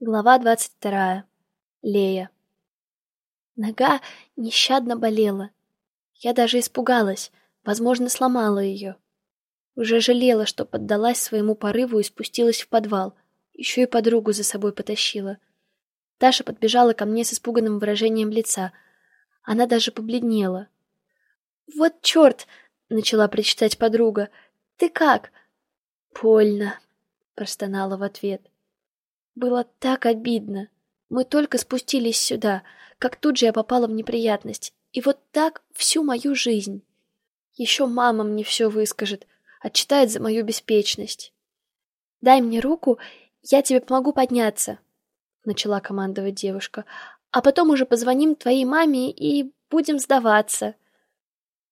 Глава двадцать вторая. Лея. Нога нещадно болела. Я даже испугалась, возможно, сломала ее. Уже жалела, что поддалась своему порыву и спустилась в подвал. Еще и подругу за собой потащила. Таша подбежала ко мне с испуганным выражением лица. Она даже побледнела. «Вот черт!» — начала причитать подруга. «Ты как?» «Больно», — простонала в ответ. Было так обидно. Мы только спустились сюда, как тут же я попала в неприятность. И вот так всю мою жизнь. Еще мама мне все выскажет, отчитает за мою беспечность. «Дай мне руку, я тебе помогу подняться», — начала командовать девушка. «А потом уже позвоним твоей маме и будем сдаваться».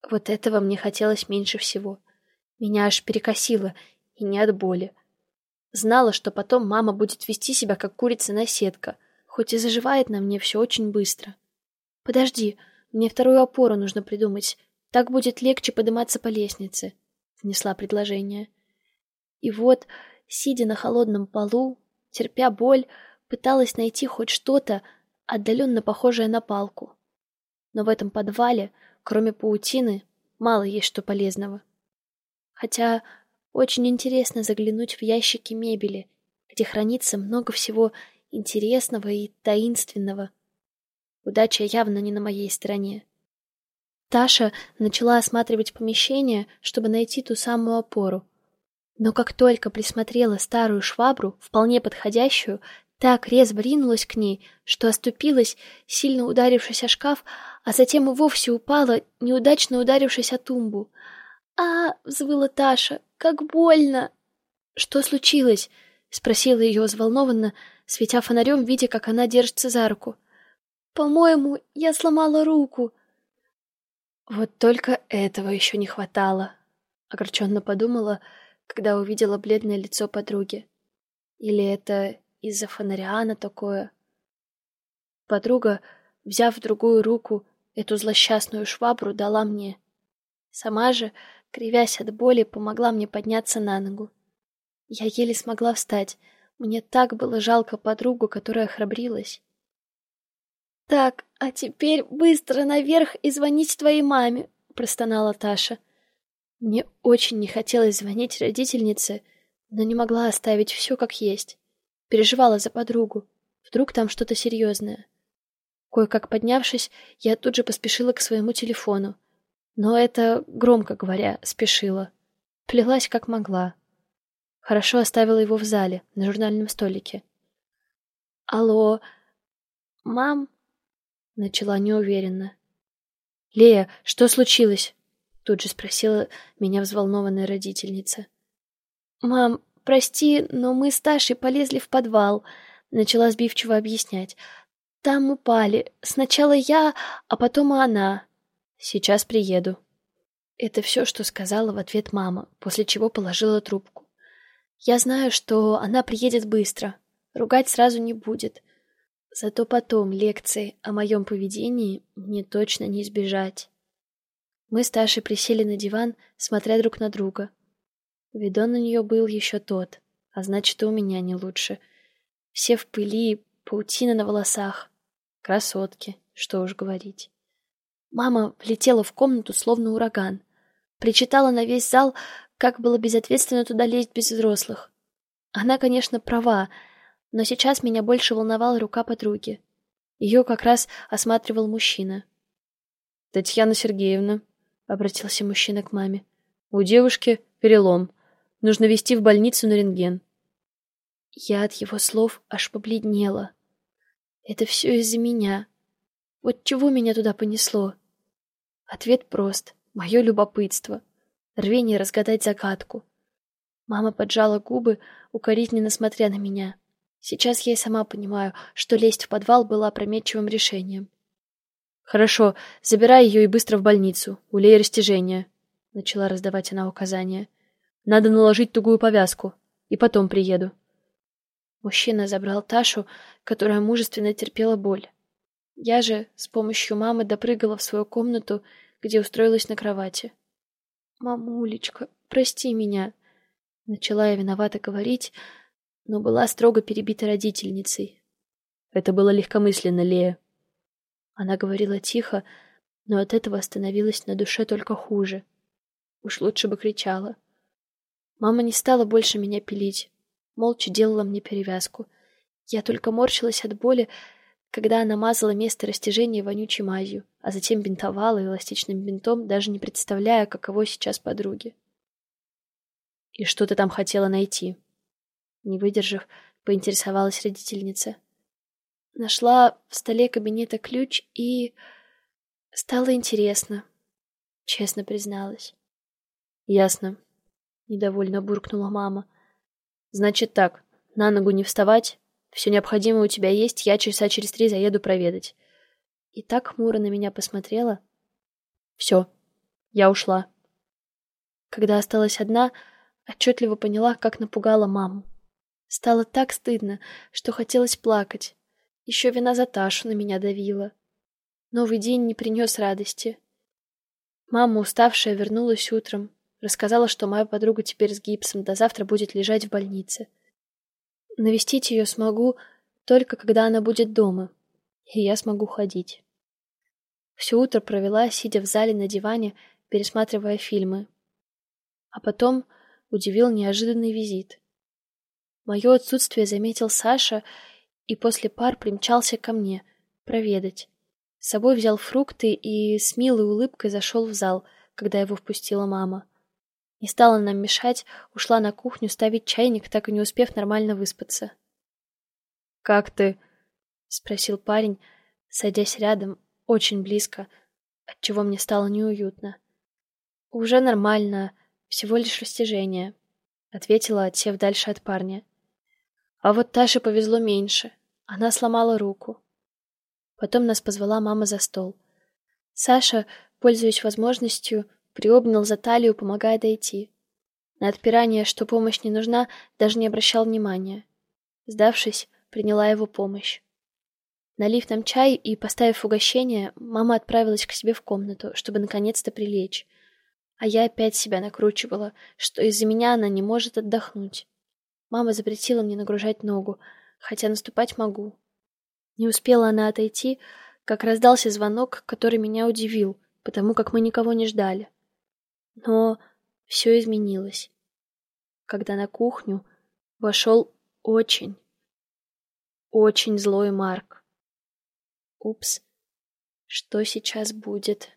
Вот этого мне хотелось меньше всего. Меня аж перекосило, и не от боли. Знала, что потом мама будет вести себя как курица-наседка, хоть и заживает на мне все очень быстро. «Подожди, мне вторую опору нужно придумать. Так будет легче подниматься по лестнице», — внесла предложение. И вот, сидя на холодном полу, терпя боль, пыталась найти хоть что-то, отдаленно похожее на палку. Но в этом подвале, кроме паутины, мало есть что полезного. Хотя очень интересно заглянуть в ящики мебели, где хранится много всего интересного и таинственного. Удача явно не на моей стороне. Таша начала осматривать помещение, чтобы найти ту самую опору. Но как только присмотрела старую швабру, вполне подходящую, так резво ринулась к ней, что оступилась, сильно ударившись о шкаф, а затем и вовсе упала, неудачно ударившись о тумбу. «А!» — взвыла Таша. Как больно!» «Что случилось?» — спросила ее взволнованно, светя фонарем, видя, как она держится за руку. «По-моему, я сломала руку». «Вот только этого еще не хватало», — огорченно подумала, когда увидела бледное лицо подруги. «Или это из-за фонаря она такое?» Подруга, взяв другую руку эту злосчастную швабру, дала мне. Сама же кривясь от боли, помогла мне подняться на ногу. Я еле смогла встать. Мне так было жалко подругу, которая храбрилась. «Так, а теперь быстро наверх и звонить твоей маме», — простонала Таша. Мне очень не хотелось звонить родительнице, но не могла оставить все как есть. Переживала за подругу. Вдруг там что-то серьезное. Кое-как поднявшись, я тут же поспешила к своему телефону. Но это, громко говоря, спешила. Плелась как могла. Хорошо оставила его в зале, на журнальном столике. «Алло, мам?» — начала неуверенно. «Лея, что случилось?» — тут же спросила меня взволнованная родительница. «Мам, прости, но мы с Ташей полезли в подвал», — начала сбивчиво объяснять. «Там упали. Сначала я, а потом она». Сейчас приеду. Это все, что сказала в ответ мама, после чего положила трубку. Я знаю, что она приедет быстро, ругать сразу не будет. Зато потом лекции о моем поведении мне точно не избежать. Мы с Ташей присели на диван, смотря друг на друга. Видон у нее был еще тот, а значит, у меня не лучше. Все в пыли, паутина на волосах. Красотки, что уж говорить. Мама влетела в комнату, словно ураган. Причитала на весь зал, как было безответственно туда лезть без взрослых. Она, конечно, права, но сейчас меня больше волновала рука подруги. Ее как раз осматривал мужчина. «Татьяна Сергеевна», — обратился мужчина к маме, — «у девушки перелом. Нужно везти в больницу на рентген». Я от его слов аж побледнела. Это все из-за меня. Вот чего меня туда понесло? Ответ прост. Мое любопытство. Рвение разгадать загадку. Мама поджала губы, укоризненно смотря на меня. Сейчас я и сама понимаю, что лезть в подвал было опрометчивым решением. «Хорошо, забирай ее и быстро в больницу. У Леи растяжение», — начала раздавать она указания. «Надо наложить тугую повязку. И потом приеду». Мужчина забрал Ташу, которая мужественно терпела боль. Я же с помощью мамы допрыгала в свою комнату, где устроилась на кровати. «Мамулечка, прости меня!» Начала я виновато говорить, но была строго перебита родительницей. Это было легкомысленно, Лея. Она говорила тихо, но от этого становилось на душе только хуже. Уж лучше бы кричала. Мама не стала больше меня пилить, молча делала мне перевязку. Я только морщилась от боли, когда она мазала место растяжения вонючей мазью, а затем бинтовала эластичным бинтом, даже не представляя, каково сейчас подруге. «И что ты там хотела найти?» Не выдержав, поинтересовалась родительница. Нашла в столе кабинета ключ и... Стало интересно. Честно призналась. Ясно. Недовольно буркнула мама. Значит так, на ногу не вставать. Все необходимое у тебя есть, я часа через три заеду проведать. И так хмуро на меня посмотрела. Все, я ушла. Когда осталась одна, отчетливо поняла, как напугала маму. Стало так стыдно, что хотелось плакать. Еще вина за Ташу на меня давила. Новый день не принес радости. Мама, уставшая, вернулась утром. Рассказала, что моя подруга теперь с гипсом, до завтра будет лежать в больнице. Навестить ее смогу только когда она будет дома, и я смогу ходить. Все утро провела, сидя в зале на диване, пересматривая фильмы. А потом удивил неожиданный визит. Мое отсутствие заметил Саша и после пар примчался ко мне проведать. С собой взял фрукты и с милой улыбкой зашел в зал, когда его впустила мама. Не стала нам мешать, ушла на кухню ставить чайник, так и не успев нормально выспаться. «Как ты?» — спросил парень, садясь рядом, очень близко, отчего мне стало неуютно. «Уже нормально, всего лишь растяжение», — ответила, отсев дальше от парня. А вот Таше повезло меньше. Она сломала руку. Потом нас позвала мама за стол. Саша, пользуясь возможностью, приобнял за талию, помогая дойти. На отпирание, что помощь не нужна, даже не обращал внимания. Сдавшись, приняла его помощь. Налив нам чай и поставив угощение, мама отправилась к себе в комнату, чтобы наконец-то прилечь. А я опять себя накручивала, что из-за меня она не может отдохнуть. Мама запретила мне нагружать ногу, хотя наступать могу. Не успела она отойти, как раздался звонок, который меня удивил, потому как мы никого не ждали. Но все изменилось, когда на кухню вошел очень, очень злой Марк. Упс, что сейчас будет?